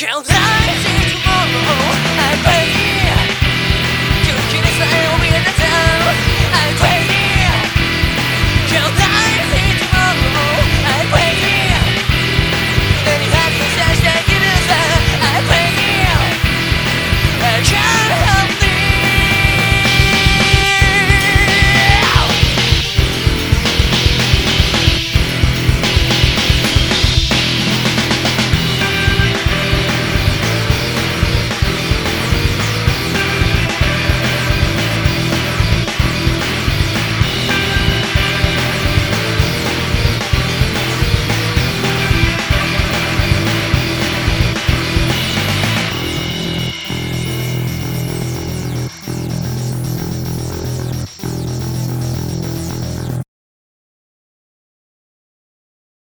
Count